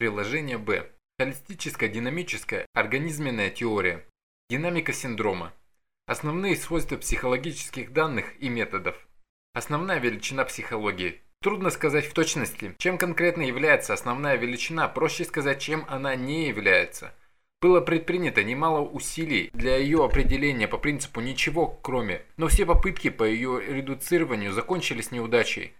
Приложение Б. Холистическая динамическая организменная теория. Динамика синдрома. Основные свойства психологических данных и методов. Основная величина психологии. Трудно сказать в точности, чем конкретно является основная величина, проще сказать, чем она не является. Было предпринято немало усилий для ее определения по принципу «ничего, кроме», но все попытки по ее редуцированию закончились неудачей.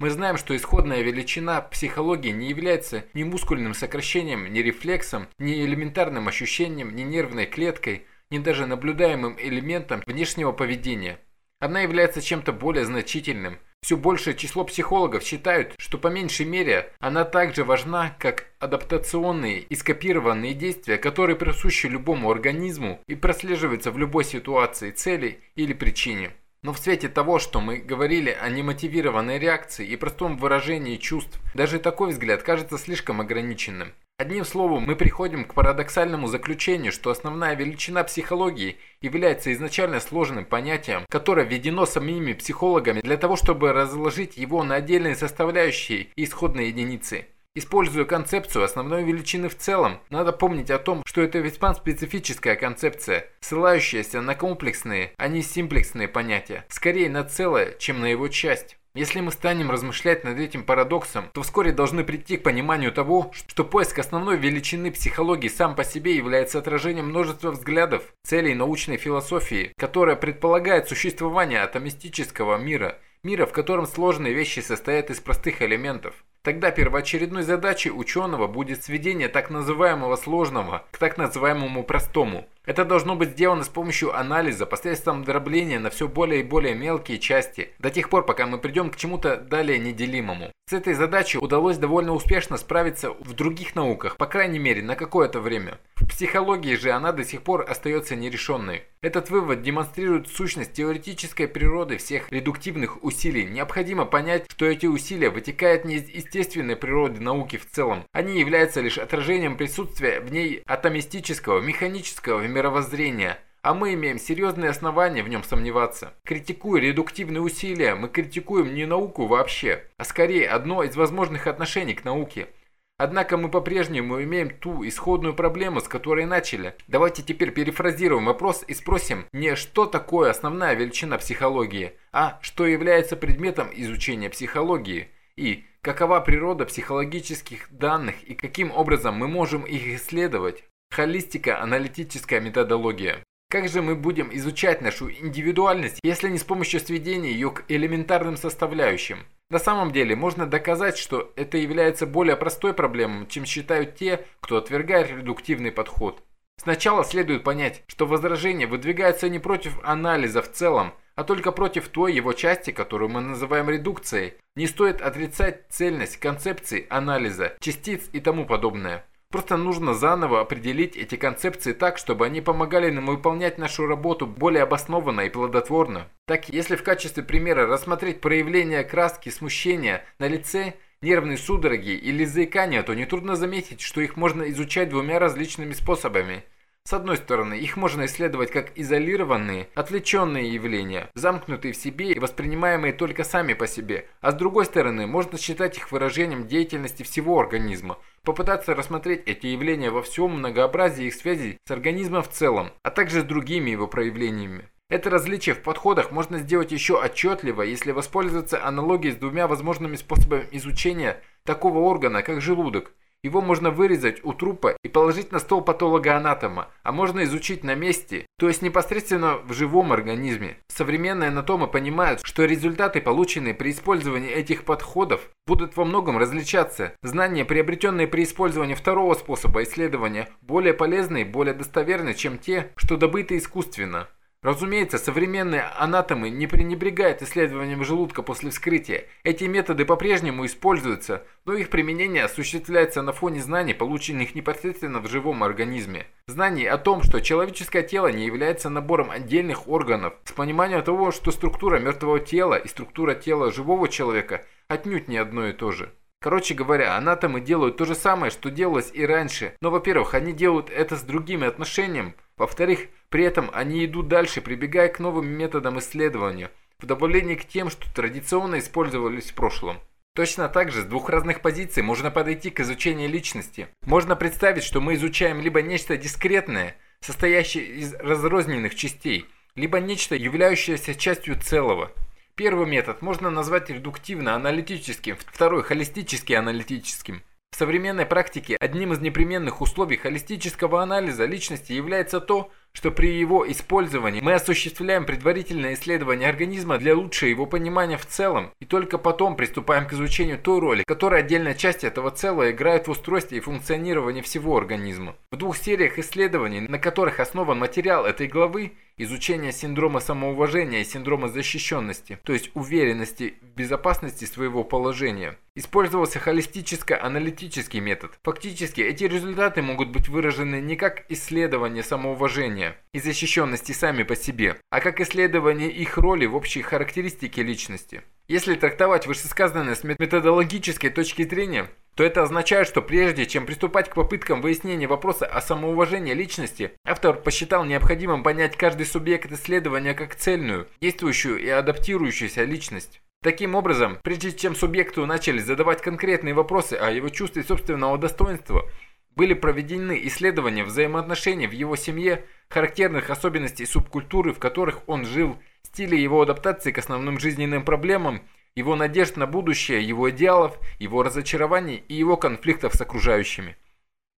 Мы знаем, что исходная величина психологии не является ни мускульным сокращением, ни рефлексом, ни элементарным ощущением, ни нервной клеткой, ни даже наблюдаемым элементом внешнего поведения. Она является чем-то более значительным. Все большее число психологов считают, что по меньшей мере она также важна, как адаптационные и скопированные действия, которые присущи любому организму и прослеживаются в любой ситуации, цели или причине. Но в свете того, что мы говорили о немотивированной реакции и простом выражении чувств, даже такой взгляд кажется слишком ограниченным. Одним словом, мы приходим к парадоксальному заключению, что основная величина психологии является изначально сложным понятием, которое введено самими психологами для того, чтобы разложить его на отдельные составляющие и исходные единицы. Используя концепцию основной величины в целом, надо помнить о том, что это весьма специфическая концепция, ссылающаяся на комплексные, а не симплексные понятия, скорее на целое, чем на его часть. Если мы станем размышлять над этим парадоксом, то вскоре должны прийти к пониманию того, что поиск основной величины психологии сам по себе является отражением множества взглядов, целей научной философии, которая предполагает существование атомистического мира, мира, в котором сложные вещи состоят из простых элементов. Тогда первоочередной задачей ученого будет сведение так называемого сложного к так называемому простому. Это должно быть сделано с помощью анализа, посредством дробления на все более и более мелкие части, до тех пор, пока мы придем к чему-то далее неделимому. С этой задачей удалось довольно успешно справиться в других науках, по крайней мере на какое-то время. В психологии же она до сих пор остается нерешенной. Этот вывод демонстрирует сущность теоретической природы всех редуктивных усилий. Необходимо понять, что эти усилия вытекают не из естественной природы науки в целом. Они являются лишь отражением присутствия в ней атомистического, механического мировоззрения – а мы имеем серьезные основания в нем сомневаться. Критикуя редуктивные усилия, мы критикуем не науку вообще, а скорее одно из возможных отношений к науке – Однако мы по-прежнему имеем ту исходную проблему, с которой начали. Давайте теперь перефразируем вопрос и спросим не что такое основная величина психологии, а что является предметом изучения психологии и какова природа психологических данных и каким образом мы можем их исследовать. Холистика, аналитическая методология. Как же мы будем изучать нашу индивидуальность, если не с помощью сведения ее к элементарным составляющим? На самом деле, можно доказать, что это является более простой проблемой, чем считают те, кто отвергает редуктивный подход. Сначала следует понять, что возражение выдвигается не против анализа в целом, а только против той его части, которую мы называем редукцией. Не стоит отрицать цельность концепции анализа, частиц и тому подобное. Просто нужно заново определить эти концепции так, чтобы они помогали нам выполнять нашу работу более обоснованно и плодотворно. Так, если в качестве примера рассмотреть проявление краски смущения на лице, нервные судороги или заикания, то нетрудно заметить, что их можно изучать двумя различными способами – с одной стороны, их можно исследовать как изолированные, отвлеченные явления, замкнутые в себе и воспринимаемые только сами по себе, а с другой стороны, можно считать их выражением деятельности всего организма, попытаться рассмотреть эти явления во всем многообразии их связей с организмом в целом, а также с другими его проявлениями. Это различие в подходах можно сделать еще отчетливо, если воспользоваться аналогией с двумя возможными способами изучения такого органа, как желудок – его можно вырезать у трупа и положить на стол патолога-анатома, а можно изучить на месте, то есть непосредственно в живом организме. Современные анатомы понимают, что результаты, полученные при использовании этих подходов, будут во многом различаться. Знания, приобретенные при использовании второго способа исследования, более полезны и более достоверны, чем те, что добыты искусственно. Разумеется, современные анатомы не пренебрегают исследованием желудка после вскрытия. Эти методы по-прежнему используются, но их применение осуществляется на фоне знаний, полученных непосредственно в живом организме. Знаний о том, что человеческое тело не является набором отдельных органов, с пониманием того, что структура мертвого тела и структура тела живого человека отнюдь не одно и то же. Короче говоря, анатомы делают то же самое, что делалось и раньше, но, во-первых, они делают это с другими отношением, во-вторых, при этом они идут дальше, прибегая к новым методам исследования, в добавлении к тем, что традиционно использовались в прошлом. Точно так же с двух разных позиций можно подойти к изучению личности. Можно представить, что мы изучаем либо нечто дискретное, состоящее из разрозненных частей, либо нечто, являющееся частью целого. Первый метод можно назвать редуктивно-аналитическим, второй – холистически-аналитическим. В современной практике одним из непременных условий холистического анализа личности является то, что при его использовании мы осуществляем предварительное исследование организма для лучшего его понимания в целом, и только потом приступаем к изучению той роли, которую отдельная часть этого целого играет в устройстве и функционировании всего организма. В двух сериях исследований, на которых основан материал этой главы, изучение синдрома самоуважения и синдрома защищенности, то есть уверенности в безопасности своего положения. Использовался холистическо-аналитический метод. Фактически эти результаты могут быть выражены не как исследование самоуважения и защищенности сами по себе, а как исследование их роли в общей характеристике личности. Если трактовать вышесказанное с методологической точки зрения, то это означает, что прежде чем приступать к попыткам выяснения вопроса о самоуважении личности, автор посчитал необходимым понять каждый субъект исследования как цельную, действующую и адаптирующуюся личность. Таким образом, прежде чем субъекту начали задавать конкретные вопросы о его чувстве собственного достоинства, были проведены исследования взаимоотношений в его семье, характерных особенностей субкультуры, в которых он жил, стиле его адаптации к основным жизненным проблемам, его надежд на будущее, его идеалов, его разочарований и его конфликтов с окружающими.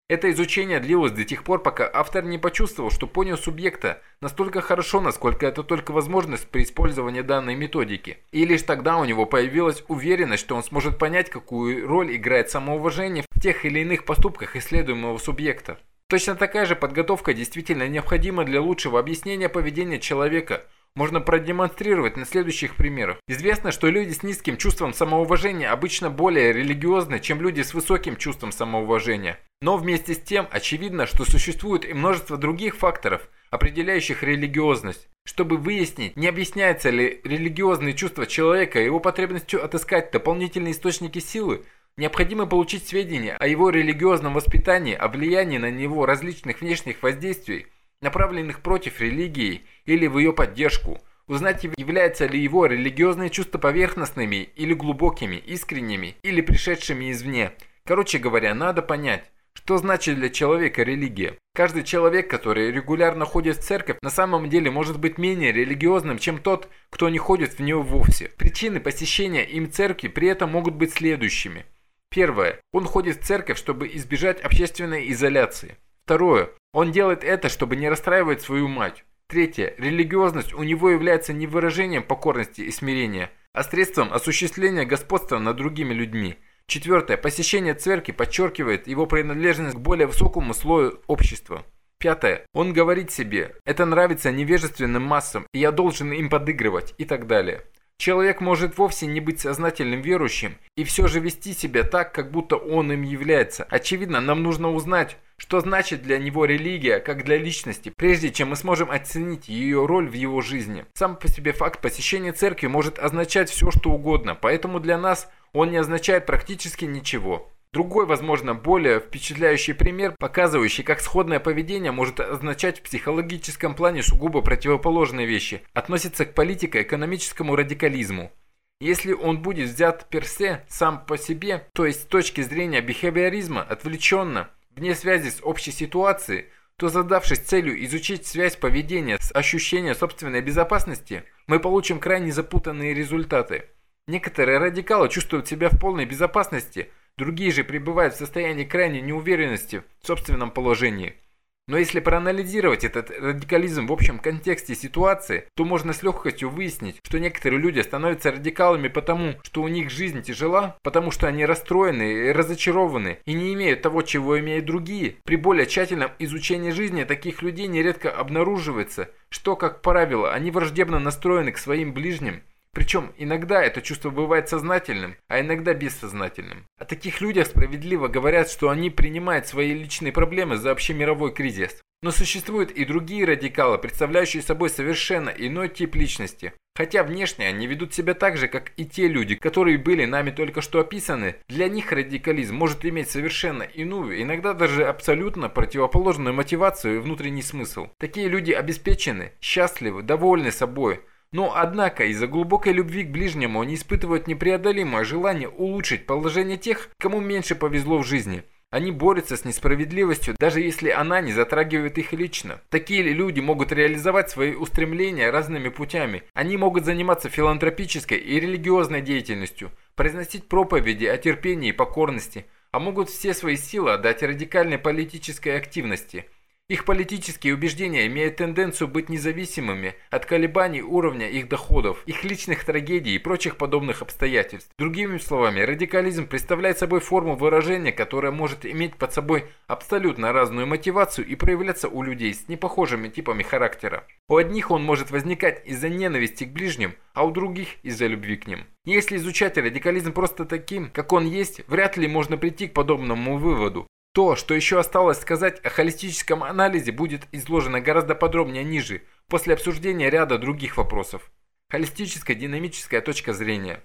Это изучение длилось до тех пор, пока автор не почувствовал, что понял субъекта настолько хорошо, насколько это только возможность при использовании данной методики. И лишь тогда у него появилась уверенность, что он сможет понять, какую роль играет самоуважение в тех или иных поступках исследуемого субъекта. Точно такая же подготовка действительно необходима для лучшего объяснения поведения человека – можно продемонстрировать на следующих примерах. Известно, что люди с низким чувством самоуважения обычно более религиозны, чем люди с высоким чувством самоуважения. Но вместе с тем очевидно, что существует и множество других факторов, определяющих религиозность. Чтобы выяснить, не объясняется ли религиозные чувства человека его потребностью отыскать дополнительные источники силы, необходимо получить сведения о его религиозном воспитании, о влиянии на него различных внешних воздействий, направленных против религии или в ее поддержку, узнать, являются ли его религиозные чувства поверхностными или глубокими, искренними или пришедшими извне. Короче говоря, надо понять, что значит для человека религия? Каждый человек, который регулярно ходит в церковь, на самом деле может быть менее религиозным, чем тот, кто не ходит в нее вовсе. Причины посещения им церкви при этом могут быть следующими. Первое. Он ходит в церковь, чтобы избежать общественной изоляции. Второе. Он делает это, чтобы не расстраивать свою мать. Третье. Религиозность у него является не выражением покорности и смирения, а средством осуществления господства над другими людьми. Четвертое. Посещение церкви подчеркивает его принадлежность к более высокому слою общества. Пятое. Он говорит себе, это нравится невежественным массам, и я должен им подыгрывать, и так далее. Человек может вовсе не быть сознательным верующим и все же вести себя так, как будто он им является. Очевидно, нам нужно узнать, что значит для него религия, как для личности, прежде чем мы сможем оценить ее роль в его жизни? Сам по себе факт посещения церкви может означать все, что угодно, поэтому для нас он не означает практически ничего. Другой, возможно, более впечатляющий пример, показывающий, как сходное поведение может означать в психологическом плане сугубо противоположные вещи, относится к политико-экономическому радикализму. Если он будет взят персе сам по себе, то есть с точки зрения бихевиоризма, отвлеченно, вне связи с общей ситуацией, то задавшись целью изучить связь поведения с ощущением собственной безопасности, мы получим крайне запутанные результаты. Некоторые радикалы чувствуют себя в полной безопасности, другие же пребывают в состоянии крайней неуверенности в собственном положении – но если проанализировать этот радикализм в общем контексте ситуации, то можно с легкостью выяснить, что некоторые люди становятся радикалами потому, что у них жизнь тяжела, потому что они расстроены и разочарованы и не имеют того, чего имеют другие. При более тщательном изучении жизни таких людей нередко обнаруживается, что, как правило, они враждебно настроены к своим ближним причем иногда это чувство бывает сознательным, а иногда бессознательным. О таких людях справедливо говорят, что они принимают свои личные проблемы за общемировой кризис. Но существуют и другие радикалы, представляющие собой совершенно иной тип личности. Хотя внешне они ведут себя так же, как и те люди, которые были нами только что описаны, для них радикализм может иметь совершенно иную, иногда даже абсолютно противоположную мотивацию и внутренний смысл. Такие люди обеспечены, счастливы, довольны собой – Но, однако, из-за глубокой любви к ближнему они испытывают непреодолимое желание улучшить положение тех, кому меньше повезло в жизни. Они борются с несправедливостью, даже если она не затрагивает их лично. Такие люди могут реализовать свои устремления разными путями. Они могут заниматься филантропической и религиозной деятельностью, произносить проповеди о терпении и покорности, а могут все свои силы отдать радикальной политической активности – их политические убеждения имеют тенденцию быть независимыми от колебаний уровня их доходов, их личных трагедий и прочих подобных обстоятельств. Другими словами, радикализм представляет собой форму выражения, которая может иметь под собой абсолютно разную мотивацию и проявляться у людей с непохожими типами характера. У одних он может возникать из-за ненависти к ближним, а у других из-за любви к ним. Если изучать радикализм просто таким, как он есть, вряд ли можно прийти к подобному выводу. То, что еще осталось сказать о холистическом анализе, будет изложено гораздо подробнее ниже, после обсуждения ряда других вопросов. Холистическая динамическая точка зрения.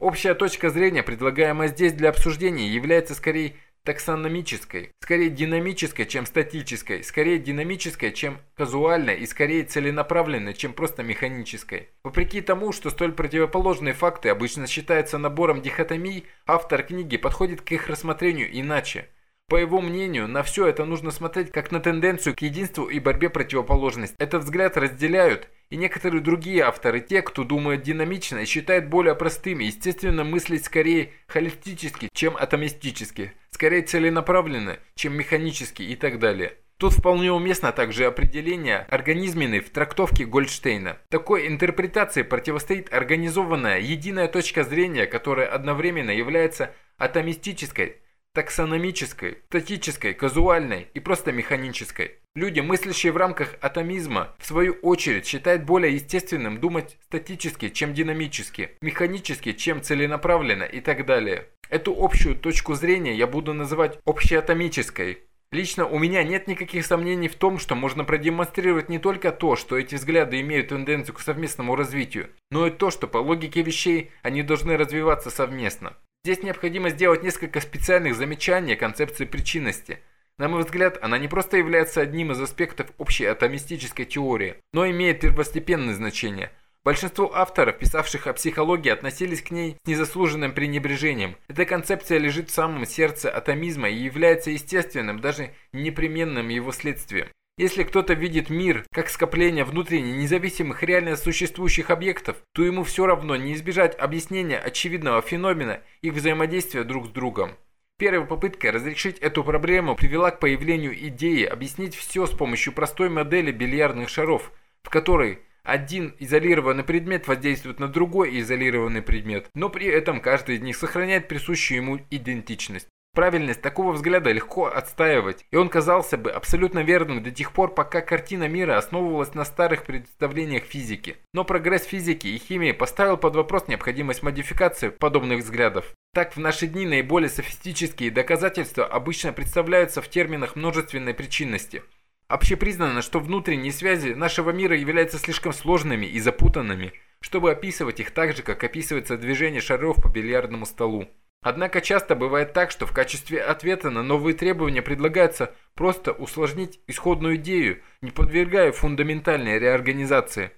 Общая точка зрения, предлагаемая здесь для обсуждения, является скорее таксономической, скорее динамической, чем статической, скорее динамической, чем казуальной и скорее целенаправленной, чем просто механической. Вопреки тому, что столь противоположные факты обычно считаются набором дихотомий, автор книги подходит к их рассмотрению иначе – по его мнению, на все это нужно смотреть как на тенденцию к единству и борьбе противоположностей. Этот взгляд разделяют и некоторые другие авторы, те, кто думает динамично и считает более простыми, естественно, мыслить скорее холистически, чем атомистически, скорее целенаправленно, чем механически и так далее. Тут вполне уместно также определение организменной в трактовке Гольдштейна. Такой интерпретации противостоит организованная единая точка зрения, которая одновременно является атомистической, таксономической, статической, казуальной и просто механической. Люди, мыслящие в рамках атомизма, в свою очередь считают более естественным думать статически, чем динамически, механически, чем целенаправленно и так далее. Эту общую точку зрения я буду называть общеатомической. Лично у меня нет никаких сомнений в том, что можно продемонстрировать не только то, что эти взгляды имеют тенденцию к совместному развитию, но и то, что по логике вещей они должны развиваться совместно. Здесь необходимо сделать несколько специальных замечаний о концепции причинности. На мой взгляд, она не просто является одним из аспектов общей атомистической теории, но имеет первостепенное значение. Большинство авторов, писавших о психологии, относились к ней с незаслуженным пренебрежением. Эта концепция лежит в самом сердце атомизма и является естественным, даже непременным его следствием. Если кто-то видит мир как скопление внутренне независимых реально существующих объектов, то ему все равно не избежать объяснения очевидного феномена их взаимодействия друг с другом. Первая попытка разрешить эту проблему привела к появлению идеи объяснить все с помощью простой модели бильярдных шаров, в которой один изолированный предмет воздействует на другой изолированный предмет, но при этом каждый из них сохраняет присущую ему идентичность. Правильность такого взгляда легко отстаивать, и он казался бы абсолютно верным до тех пор, пока картина мира основывалась на старых представлениях физики. Но прогресс физики и химии поставил под вопрос необходимость модификации подобных взглядов. Так, в наши дни наиболее софистические доказательства обычно представляются в терминах множественной причинности. Общепризнано, что внутренние связи нашего мира являются слишком сложными и запутанными, чтобы описывать их так же, как описывается движение шаров по бильярдному столу. Однако часто бывает так, что в качестве ответа на новые требования предлагается просто усложнить исходную идею, не подвергая фундаментальной реорганизации.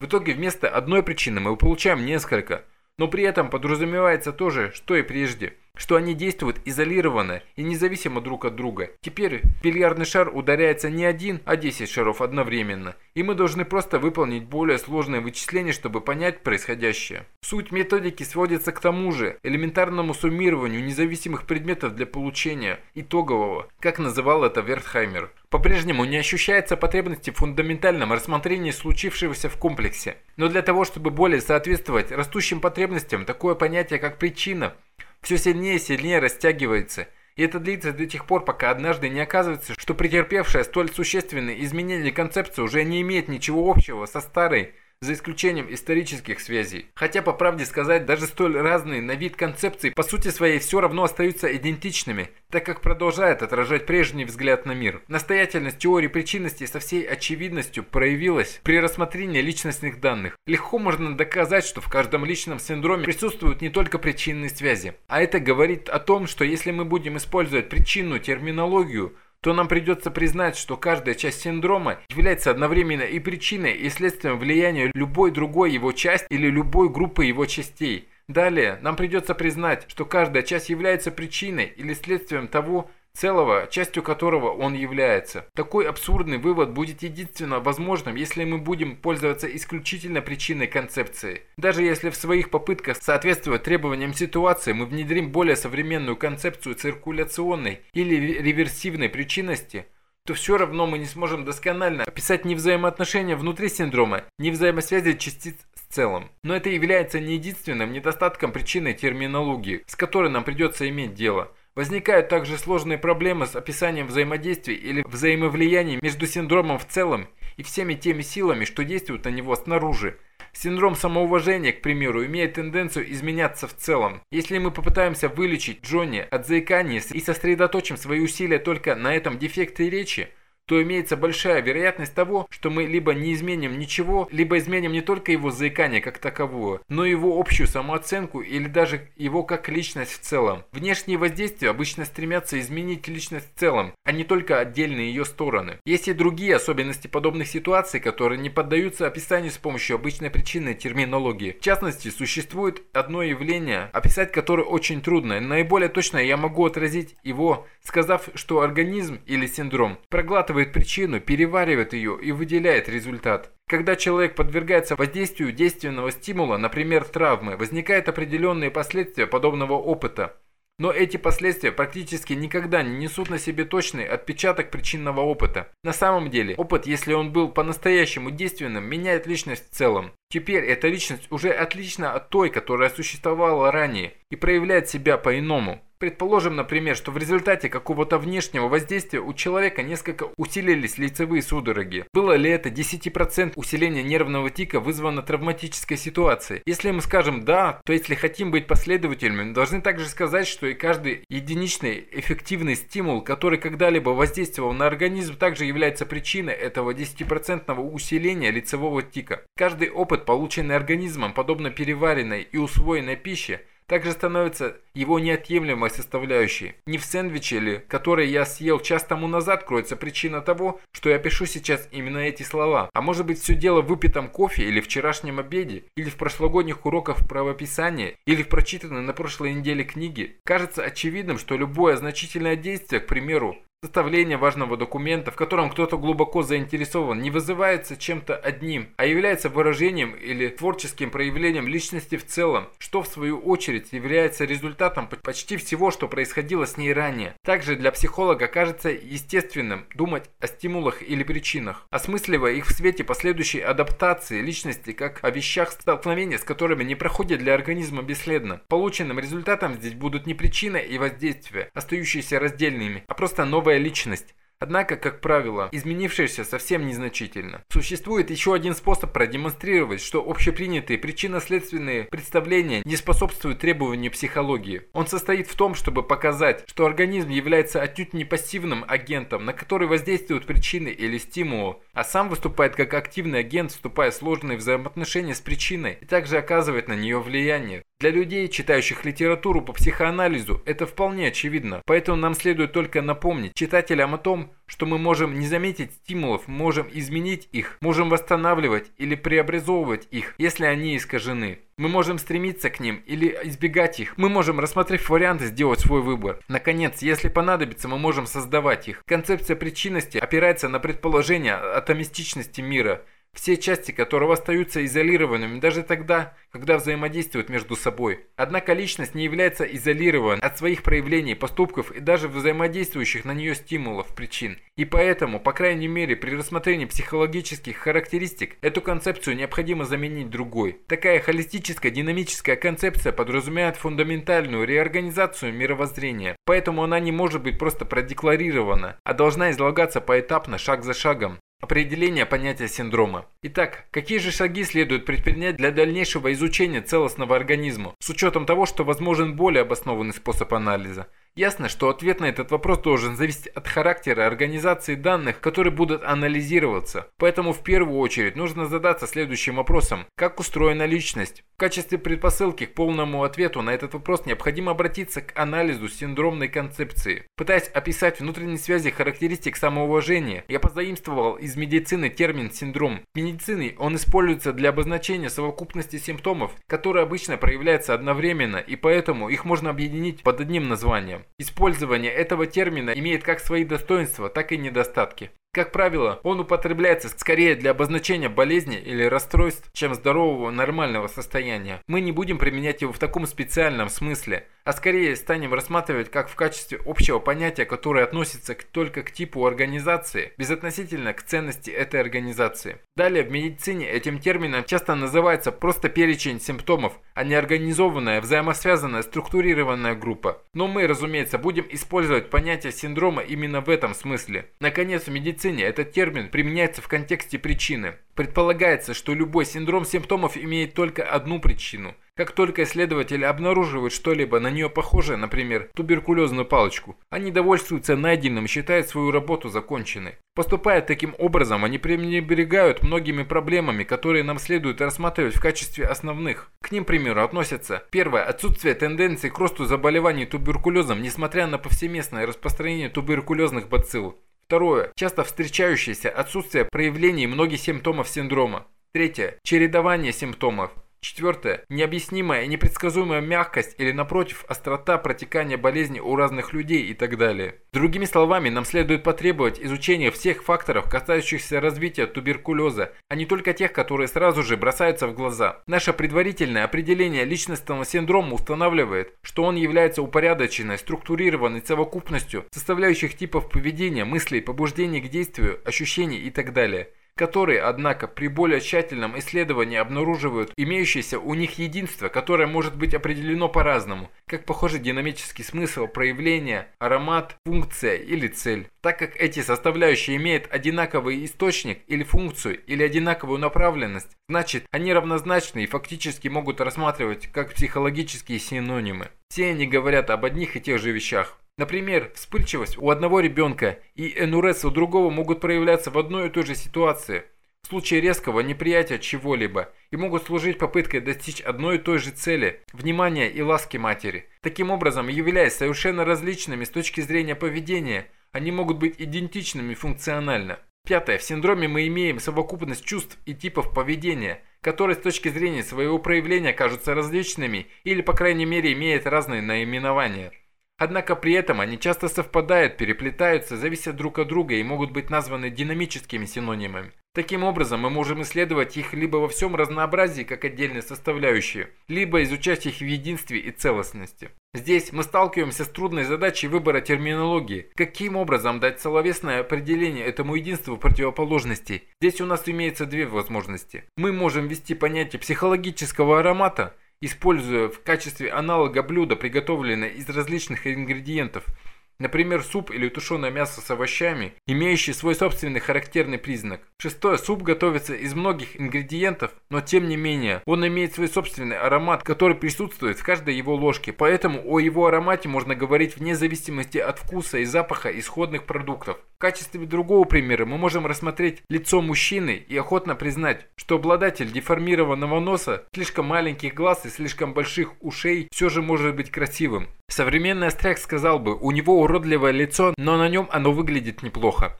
В итоге вместо одной причины мы получаем несколько, но при этом подразумевается то же, что и прежде – что они действуют изолированно и независимо друг от друга. Теперь бильярдный шар ударяется не один, а 10 шаров одновременно, и мы должны просто выполнить более сложные вычисления, чтобы понять происходящее. Суть методики сводится к тому же элементарному суммированию независимых предметов для получения итогового, как называл это Вертхаймер. По-прежнему не ощущается потребности в фундаментальном рассмотрении случившегося в комплексе. Но для того, чтобы более соответствовать растущим потребностям, такое понятие как причина – все сильнее и сильнее растягивается, и это длится до тех пор, пока однажды не оказывается, что претерпевшая столь существенные изменения концепции уже не имеет ничего общего со старой, за исключением исторических связей. Хотя, по правде сказать, даже столь разные на вид концепции по сути своей все равно остаются идентичными, так как продолжают отражать прежний взгляд на мир. Настоятельность теории причинности со всей очевидностью проявилась при рассмотрении личностных данных. Легко можно доказать, что в каждом личном синдроме присутствуют не только причинные связи. А это говорит о том, что если мы будем использовать причинную терминологию, то нам придется признать, что каждая часть синдрома является одновременно и причиной, и следствием влияния любой другой его части или любой группы его частей. Далее, нам придется признать, что каждая часть является причиной или следствием того, целого, частью которого он является. Такой абсурдный вывод будет единственно возможным, если мы будем пользоваться исключительно причиной концепции. Даже если в своих попытках соответствовать требованиям ситуации мы внедрим более современную концепцию циркуляционной или реверсивной причинности, то все равно мы не сможем досконально описать ни взаимоотношения внутри синдрома, ни взаимосвязи частиц с целым. Но это является не единственным недостатком причины терминологии, с которой нам придется иметь дело. Возникают также сложные проблемы с описанием взаимодействий или взаимовлияний между синдромом в целом и всеми теми силами, что действуют на него снаружи. Синдром самоуважения, к примеру, имеет тенденцию изменяться в целом. Если мы попытаемся вылечить Джонни от заикания и сосредоточим свои усилия только на этом дефекте речи, то имеется большая вероятность того, что мы либо не изменим ничего, либо изменим не только его заикание как таковое, но и его общую самооценку или даже его как личность в целом. Внешние воздействия обычно стремятся изменить личность в целом, а не только отдельные ее стороны. Есть и другие особенности подобных ситуаций, которые не поддаются описанию с помощью обычной причины терминологии. В частности, существует одно явление, описать которое очень трудно. Наиболее точно я могу отразить его, сказав, что организм или синдром проглатывает угадывает причину, переваривает ее и выделяет результат. Когда человек подвергается воздействию действенного стимула, например, травмы, возникают определенные последствия подобного опыта. Но эти последствия практически никогда не несут на себе точный отпечаток причинного опыта. На самом деле, опыт, если он был по-настоящему действенным, меняет личность в целом. Теперь эта личность уже отлична от той, которая существовала ранее, и проявляет себя по-иному. Предположим, например, что в результате какого-то внешнего воздействия у человека несколько усилились лицевые судороги. Было ли это 10% усиления нервного тика вызвано травматической ситуацией? Если мы скажем «да», то если хотим быть последовательными, должны также сказать, что и каждый единичный эффективный стимул, который когда-либо воздействовал на организм, также является причиной этого 10% усиления лицевого тика. Каждый опыт, полученный организмом, подобно переваренной и усвоенной пище, также становится его неотъемлемой составляющей. Не в сэндвиче ли, который я съел час тому назад, кроется причина того, что я пишу сейчас именно эти слова. А может быть все дело в выпитом кофе или вчерашнем обеде, или в прошлогодних уроках правописания, или в прочитанной на прошлой неделе книге. Кажется очевидным, что любое значительное действие, к примеру, Составление важного документа, в котором кто-то глубоко заинтересован, не вызывается чем-то одним, а является выражением или творческим проявлением личности в целом, что в свою очередь является результатом почти всего, что происходило с ней ранее. Также для психолога кажется естественным думать о стимулах или причинах, осмысливая их в свете последующей адаптации личности как о вещах столкновения, с которыми не проходят для организма бесследно. Полученным результатом здесь будут не причина и воздействие, остающиеся раздельными, а просто новые новая личность, однако, как правило, изменившаяся совсем незначительно. Существует еще один способ продемонстрировать, что общепринятые причинно-следственные представления не способствуют требованию психологии. Он состоит в том, чтобы показать, что организм является отнюдь не пассивным агентом, на который воздействуют причины или стимулы, а сам выступает как активный агент, вступая в сложные взаимоотношения с причиной и также оказывает на нее влияние. Для людей, читающих литературу по психоанализу, это вполне очевидно, поэтому нам следует только напомнить читателям о том, что мы можем не заметить стимулов, можем изменить их, можем восстанавливать или преобразовывать их, если они искажены. Мы можем стремиться к ним или избегать их. Мы можем, рассмотрев варианты, сделать свой выбор. Наконец, если понадобится, мы можем создавать их. Концепция причинности опирается на предположение атомистичности мира – все части которого остаются изолированными даже тогда, когда взаимодействуют между собой. Однако личность не является изолированной от своих проявлений, поступков и даже взаимодействующих на нее стимулов, причин. И поэтому, по крайней мере, при рассмотрении психологических характеристик, эту концепцию необходимо заменить другой. Такая холистическая динамическая концепция подразумевает фундаментальную реорганизацию мировоззрения, поэтому она не может быть просто продекларирована, а должна излагаться поэтапно, шаг за шагом. Определение понятия синдрома. Итак, какие же шаги следует предпринять для дальнейшего изучения целостного организма, с учетом того, что возможен более обоснованный способ анализа? Ясно, что ответ на этот вопрос должен зависеть от характера организации данных, которые будут анализироваться. Поэтому в первую очередь нужно задаться следующим вопросом. Как устроена личность? В качестве предпосылки к полному ответу на этот вопрос необходимо обратиться к анализу синдромной концепции. Пытаясь описать внутренние связи характеристик самоуважения, я позаимствовал из медицины термин «синдром». В медицине он используется для обозначения совокупности симптомов, которые обычно проявляются одновременно, и поэтому их можно объединить под одним названием. Использование этого термина имеет как свои достоинства, так и недостатки. Как правило, он употребляется скорее для обозначения болезни или расстройств, чем здорового нормального состояния. Мы не будем применять его в таком специальном смысле, а скорее станем рассматривать как в качестве общего понятия, которое относится только к типу организации, безотносительно к ценности этой организации. Далее в медицине этим термином часто называется просто перечень симптомов, а не организованная, взаимосвязанная, структурированная группа. Но мы, разумеется, будем использовать понятие синдрома именно в этом смысле. Наконец, в медицине медицине этот термин применяется в контексте причины. Предполагается, что любой синдром симптомов имеет только одну причину. Как только исследователи обнаруживают что-либо на нее похожее, например, туберкулезную палочку, они довольствуются найденным и считают свою работу законченной. Поступая таким образом, они пренебрегают многими проблемами, которые нам следует рассматривать в качестве основных. К ним, к примеру, относятся первое – отсутствие тенденции к росту заболеваний туберкулезом, несмотря на повсеместное распространение туберкулезных бацилл. Второе. Часто встречающееся отсутствие проявлений многих симптомов синдрома. Третье. Чередование симптомов. Четвертое. Необъяснимая и непредсказуемая мягкость или, напротив, острота протекания болезни у разных людей и так далее. Другими словами, нам следует потребовать изучения всех факторов, касающихся развития туберкулеза, а не только тех, которые сразу же бросаются в глаза. Наше предварительное определение личностного синдрома устанавливает, что он является упорядоченной, структурированной совокупностью составляющих типов поведения, мыслей, побуждений к действию, ощущений и так далее которые, однако, при более тщательном исследовании обнаруживают имеющееся у них единство, которое может быть определено по-разному, как похоже динамический смысл, проявление, аромат, функция или цель. Так как эти составляющие имеют одинаковый источник или функцию или одинаковую направленность, значит они равнозначны и фактически могут рассматривать как психологические синонимы. Все они говорят об одних и тех же вещах. Например, вспыльчивость у одного ребенка и энурез у другого могут проявляться в одной и той же ситуации в случае резкого неприятия чего-либо и могут служить попыткой достичь одной и той же цели – внимания и ласки матери. Таким образом, являясь совершенно различными с точки зрения поведения, они могут быть идентичными функционально. Пятое. В синдроме мы имеем совокупность чувств и типов поведения, которые с точки зрения своего проявления кажутся различными или, по крайней мере, имеют разные наименования. Однако при этом они часто совпадают, переплетаются, зависят друг от друга и могут быть названы динамическими синонимами. Таким образом, мы можем исследовать их либо во всем разнообразии как отдельные составляющие, либо изучать их в единстве и целостности. Здесь мы сталкиваемся с трудной задачей выбора терминологии. Каким образом дать словесное определение этому единству противоположностей? Здесь у нас имеется две возможности. Мы можем ввести понятие психологического аромата – используя в качестве аналога блюда, приготовленное из различных ингредиентов – Например, суп или тушеное мясо с овощами, имеющий свой собственный характерный признак. Шестое. Суп готовится из многих ингредиентов, но тем не менее, он имеет свой собственный аромат, который присутствует в каждой его ложке, поэтому о его аромате можно говорить вне зависимости от вкуса и запаха исходных продуктов. В качестве другого примера мы можем рассмотреть лицо мужчины и охотно признать, что обладатель деформированного носа, слишком маленьких глаз и слишком больших ушей все же может быть красивым. Современный остряк сказал бы, у него уродливое лицо, но на нем оно выглядит неплохо.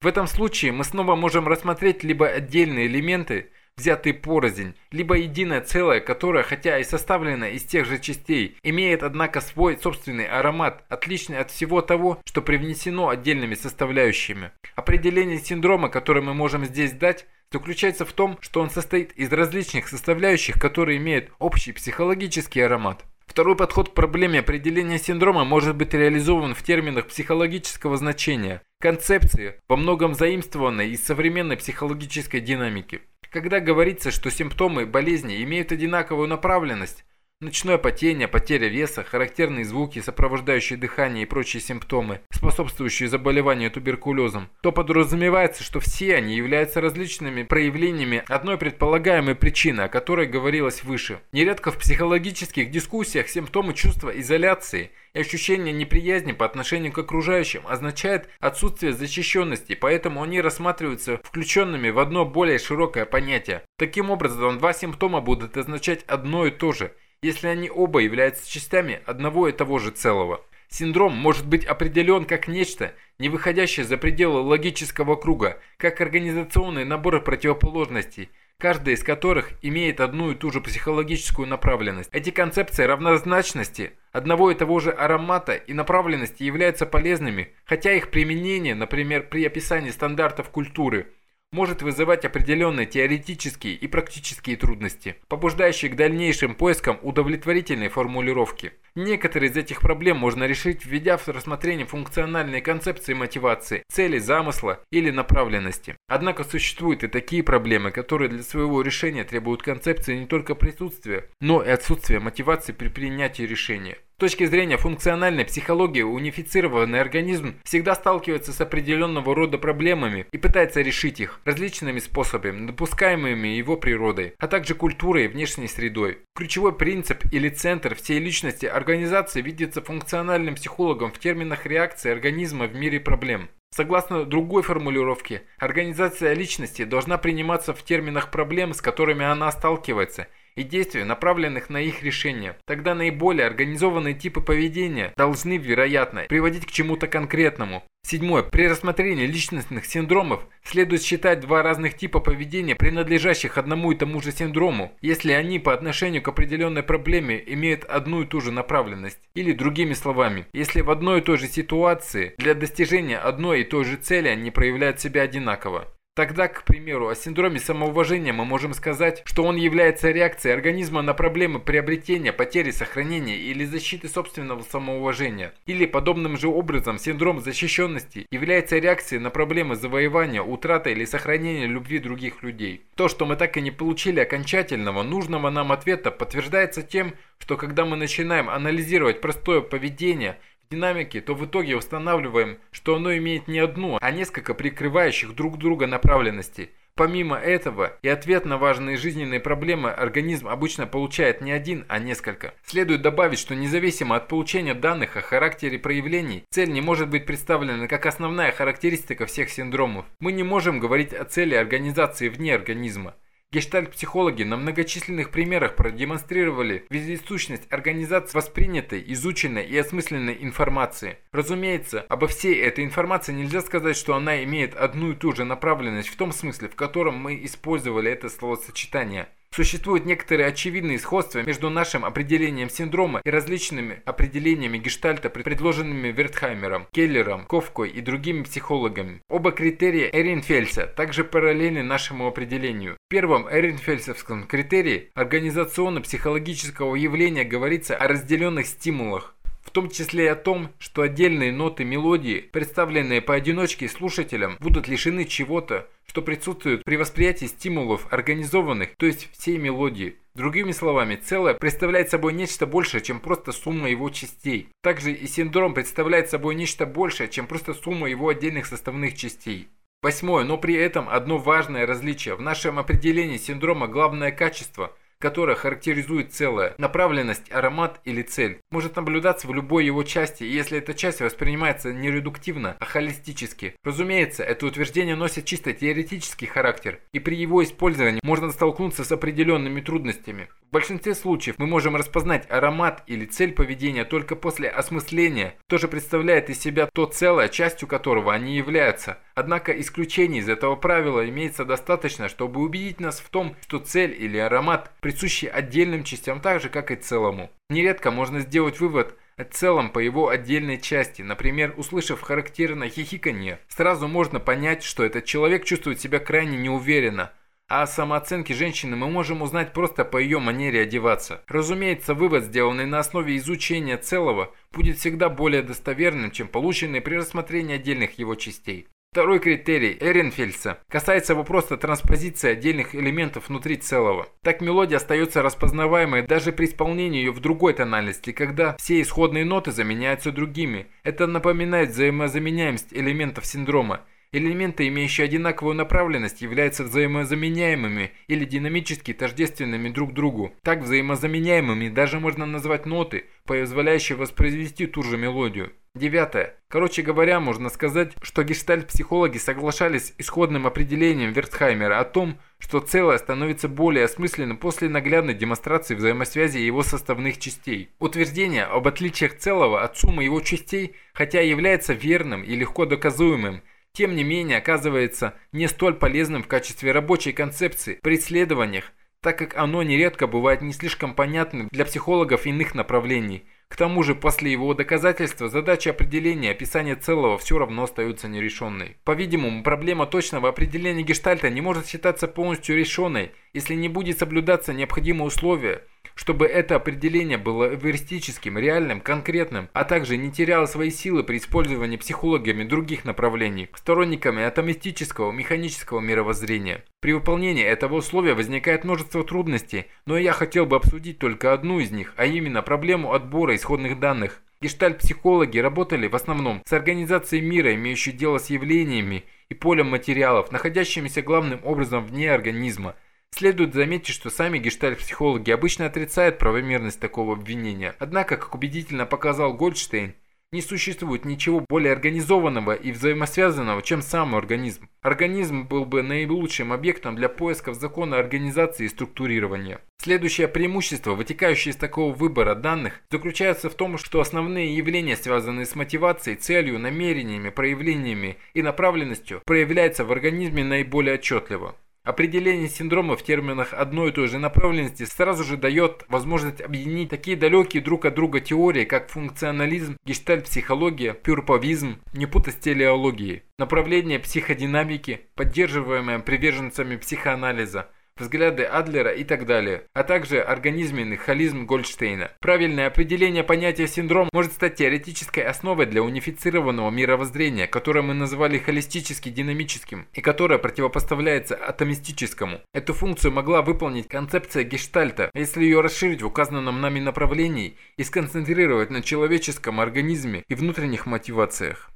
В этом случае мы снова можем рассмотреть либо отдельные элементы, взятые порознь, либо единое целое, которое, хотя и составлено из тех же частей, имеет, однако, свой собственный аромат, отличный от всего того, что привнесено отдельными составляющими. Определение синдрома, которое мы можем здесь дать, заключается в том, что он состоит из различных составляющих, которые имеют общий психологический аромат. Второй подход к проблеме определения синдрома может быть реализован в терминах психологического значения, концепции, во многом заимствованной из современной психологической динамики. Когда говорится, что симптомы болезни имеют одинаковую направленность, ночное потение, потеря веса, характерные звуки, сопровождающие дыхание и прочие симптомы, способствующие заболеванию туберкулезом, то подразумевается, что все они являются различными проявлениями одной предполагаемой причины, о которой говорилось выше. Нередко в психологических дискуссиях симптомы чувства изоляции и ощущение неприязни по отношению к окружающим означает отсутствие защищенности, поэтому они рассматриваются включенными в одно более широкое понятие. Таким образом, два симптома будут означать одно и то же, если они оба являются частями одного и того же целого. Синдром может быть определен как нечто, не выходящее за пределы логического круга, как организационный набор противоположностей, каждая из которых имеет одну и ту же психологическую направленность. Эти концепции равнозначности одного и того же аромата и направленности являются полезными, хотя их применение, например, при описании стандартов культуры – может вызывать определенные теоретические и практические трудности, побуждающие к дальнейшим поискам удовлетворительной формулировки. Некоторые из этих проблем можно решить, введя в рассмотрение функциональной концепции мотивации, цели, замысла или направленности. Однако существуют и такие проблемы, которые для своего решения требуют концепции не только присутствия, но и отсутствия мотивации при принятии решения. Точки зрения функциональной психологии, унифицированный организм всегда сталкивается с определенного рода проблемами и пытается решить их различными способами, допускаемыми его природой, а также культурой и внешней средой. Ключевой принцип или центр всей личности организации видится функциональным психологом в терминах реакции организма в мире проблем. Согласно другой формулировке, организация личности должна приниматься в терминах проблем, с которыми она сталкивается – и действий, направленных на их решение. Тогда наиболее организованные типы поведения должны, вероятно, приводить к чему-то конкретному. Седьмое. При рассмотрении личностных синдромов следует считать два разных типа поведения, принадлежащих одному и тому же синдрому, если они по отношению к определенной проблеме имеют одну и ту же направленность. Или другими словами, если в одной и той же ситуации для достижения одной и той же цели они проявляют себя одинаково. Тогда, к примеру, о синдроме самоуважения мы можем сказать, что он является реакцией организма на проблемы приобретения, потери, сохранения или защиты собственного самоуважения. Или подобным же образом синдром защищенности является реакцией на проблемы завоевания, утраты или сохранения любви других людей. То, что мы так и не получили окончательного, нужного нам ответа, подтверждается тем, что когда мы начинаем анализировать простое поведение – динамики, то в итоге устанавливаем, что оно имеет не одну, а несколько прикрывающих друг друга направленностей. Помимо этого и ответ на важные жизненные проблемы организм обычно получает не один, а несколько. Следует добавить, что независимо от получения данных о характере проявлений, цель не может быть представлена как основная характеристика всех синдромов. Мы не можем говорить о цели организации вне организма. Гештальт-психологи на многочисленных примерах продемонстрировали вездесущность организации воспринятой, изученной и осмысленной информации. Разумеется, обо всей этой информации нельзя сказать, что она имеет одну и ту же направленность в том смысле, в котором мы использовали это словосочетание – Существуют некоторые очевидные сходства между нашим определением синдрома и различными определениями гештальта, предложенными Вертхаймером, Келлером, Ковкой и другими психологами. Оба критерия Эринфельса также параллельны нашему определению. В первом Эринфельсовском критерии организационно-психологического явления говорится о разделенных стимулах, в том числе и о том, что отдельные ноты мелодии, представленные поодиночке слушателям, будут лишены чего-то, что присутствует при восприятии стимулов организованных, то есть всей мелодии. Другими словами, целое представляет собой нечто большее, чем просто сумма его частей. Также и синдром представляет собой нечто большее, чем просто сумма его отдельных составных частей. Восьмое, но при этом одно важное различие. В нашем определении синдрома главное качество – которая характеризует целое, направленность, аромат или цель, может наблюдаться в любой его части, если эта часть воспринимается не редуктивно, а холистически. Разумеется, это утверждение носит чисто теоретический характер, и при его использовании можно столкнуться с определенными трудностями. В большинстве случаев мы можем распознать аромат или цель поведения только после осмысления, кто же представляет из себя то целое, частью которого они являются. Однако исключений из этого правила имеется достаточно, чтобы убедить нас в том, что цель или аромат присущи отдельным частям так же, как и целому. Нередко можно сделать вывод о целом по его отдельной части. Например, услышав характерное хихиканье, сразу можно понять, что этот человек чувствует себя крайне неуверенно – а о самооценке женщины мы можем узнать просто по ее манере одеваться. Разумеется, вывод, сделанный на основе изучения целого, будет всегда более достоверным, чем полученный при рассмотрении отдельных его частей. Второй критерий Эренфельса касается вопроса транспозиции отдельных элементов внутри целого. Так мелодия остается распознаваемой даже при исполнении ее в другой тональности, когда все исходные ноты заменяются другими. Это напоминает взаимозаменяемость элементов синдрома. Элементы, имеющие одинаковую направленность, являются взаимозаменяемыми или динамически тождественными друг другу. Так взаимозаменяемыми даже можно назвать ноты, позволяющие воспроизвести ту же мелодию. Девятое. Короче говоря, можно сказать, что гештальт-психологи соглашались с исходным определением Вертхаймера о том, что целое становится более осмысленным после наглядной демонстрации взаимосвязи его составных частей. Утверждение об отличиях целого от суммы его частей, хотя является верным и легко доказуемым, тем не менее оказывается не столь полезным в качестве рабочей концепции при исследованиях, так как оно нередко бывает не слишком понятным для психологов иных направлений. К тому же, после его доказательства, задача определения описания целого все равно остается нерешенной. По-видимому, проблема точного определения гештальта не может считаться полностью решенной, если не будет соблюдаться необходимые условия – чтобы это определение было эвристическим, реальным, конкретным, а также не теряло свои силы при использовании психологами других направлений, сторонниками атомистического, механического мировоззрения. При выполнении этого условия возникает множество трудностей, но я хотел бы обсудить только одну из них, а именно проблему отбора исходных данных. Гештальт-психологи работали в основном с организацией мира, имеющей дело с явлениями и полем материалов, находящимися главным образом вне организма – Следует заметить, что сами гештальт-психологи обычно отрицают правомерность такого обвинения. Однако, как убедительно показал Гольдштейн, не существует ничего более организованного и взаимосвязанного, чем сам организм. Организм был бы наилучшим объектом для поисков закона организации и структурирования. Следующее преимущество, вытекающее из такого выбора данных, заключается в том, что основные явления, связанные с мотивацией, целью, намерениями, проявлениями и направленностью, проявляются в организме наиболее отчетливо. Определение синдрома в терминах одной и той же направленности сразу же дает возможность объединить такие далекие друг от друга теории, как функционализм, гештальт-психология, пюрповизм, не путать с телеологией, направление психодинамики, поддерживаемое приверженцами психоанализа – взгляды Адлера и так далее, а также организменный холизм Гольдштейна. Правильное определение понятия синдром может стать теоретической основой для унифицированного мировоззрения, которое мы назвали холистически динамическим и которое противопоставляется атомистическому. Эту функцию могла выполнить концепция гештальта, если ее расширить в указанном нами направлении и сконцентрировать на человеческом организме и внутренних мотивациях.